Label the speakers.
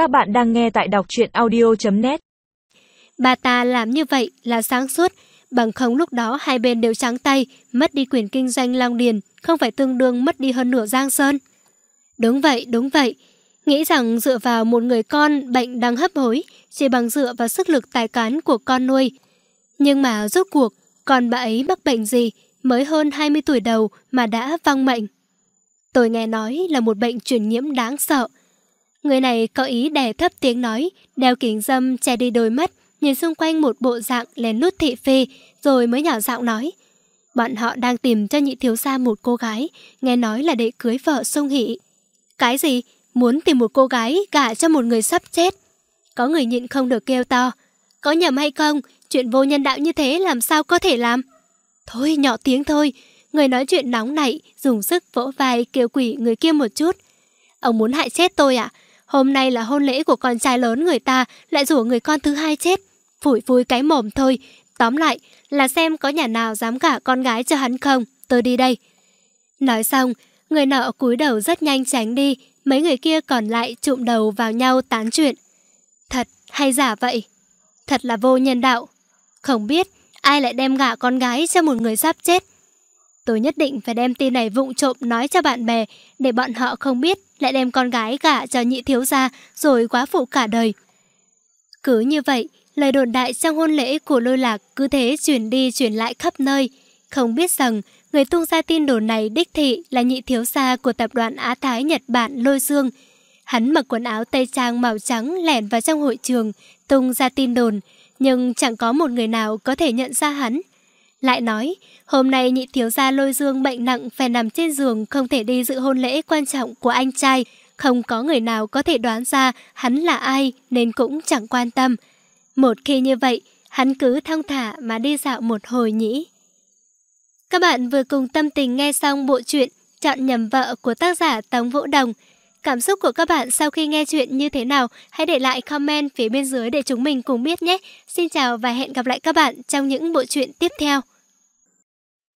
Speaker 1: Các bạn đang nghe tại đọc truyện audio.net
Speaker 2: Bà ta làm như vậy là sáng suốt, bằng không lúc đó hai bên đều trắng tay, mất đi quyền kinh doanh Long Điền, không phải tương đương mất đi hơn nửa Giang Sơn. Đúng vậy, đúng vậy. Nghĩ rằng dựa vào một người con bệnh đang hấp hối, chỉ bằng dựa vào sức lực tài cán của con nuôi. Nhưng mà rốt cuộc, con bà ấy mắc bệnh gì, mới hơn 20 tuổi đầu mà đã văng mệnh. Tôi nghe nói là một bệnh truyền nhiễm đáng sợ. Người này có ý đè thấp tiếng nói, đeo kính dâm che đi đôi mắt, nhìn xung quanh một bộ dạng lén lút thị phi, rồi mới nhỏ giọng nói. Bọn họ đang tìm cho nhị thiếu gia một cô gái, nghe nói là để cưới vợ sung hỷ. Cái gì? Muốn tìm một cô gái gả cho một người sắp chết. Có người nhịn không được kêu to. Có nhầm hay không? Chuyện vô nhân đạo như thế làm sao có thể làm? Thôi, nhỏ tiếng thôi. Người nói chuyện nóng nảy, dùng sức vỗ vai kêu quỷ người kia một chút. Ông muốn hại chết tôi à? Hôm nay là hôn lễ của con trai lớn người ta, lại rủ người con thứ hai chết. Phủi vui cái mồm thôi. Tóm lại là xem có nhà nào dám gả con gái cho hắn không. Tôi đi đây. Nói xong, người nọ cúi đầu rất nhanh tránh đi. Mấy người kia còn lại trụm đầu vào nhau tán chuyện. Thật hay giả vậy? Thật là vô nhân đạo. Không biết ai lại đem gả con gái cho một người sắp chết. Tôi nhất định phải đem tin này vụng trộm nói cho bạn bè để bọn họ không biết lại đem con gái gả cho nhị thiếu gia rồi quá phụ cả đời. Cứ như vậy, lời đồn đại trong hôn lễ của lôi lạc cứ thế chuyển đi chuyển lại khắp nơi. Không biết rằng người tung ra tin đồn này đích thị là nhị thiếu gia của tập đoàn Á Thái Nhật Bản Lôi Dương. Hắn mặc quần áo tây trang màu trắng lẻn vào trong hội trường, tung ra tin đồn, nhưng chẳng có một người nào có thể nhận ra hắn. Lại nói, hôm nay nhị thiếu gia lôi dương bệnh nặng phải nằm trên giường không thể đi dự hôn lễ quan trọng của anh trai. Không có người nào có thể đoán ra hắn là ai nên cũng chẳng quan tâm. Một khi như vậy, hắn cứ thong thả mà đi dạo một hồi nhỉ. Các bạn vừa cùng tâm tình nghe xong bộ truyện Chọn nhầm vợ của tác giả Tống Vũ Đồng. Cảm xúc của các bạn sau khi nghe chuyện như thế nào? Hãy để lại comment phía bên dưới để chúng mình cùng biết nhé. Xin chào và hẹn gặp lại các bạn trong những bộ truyện tiếp theo.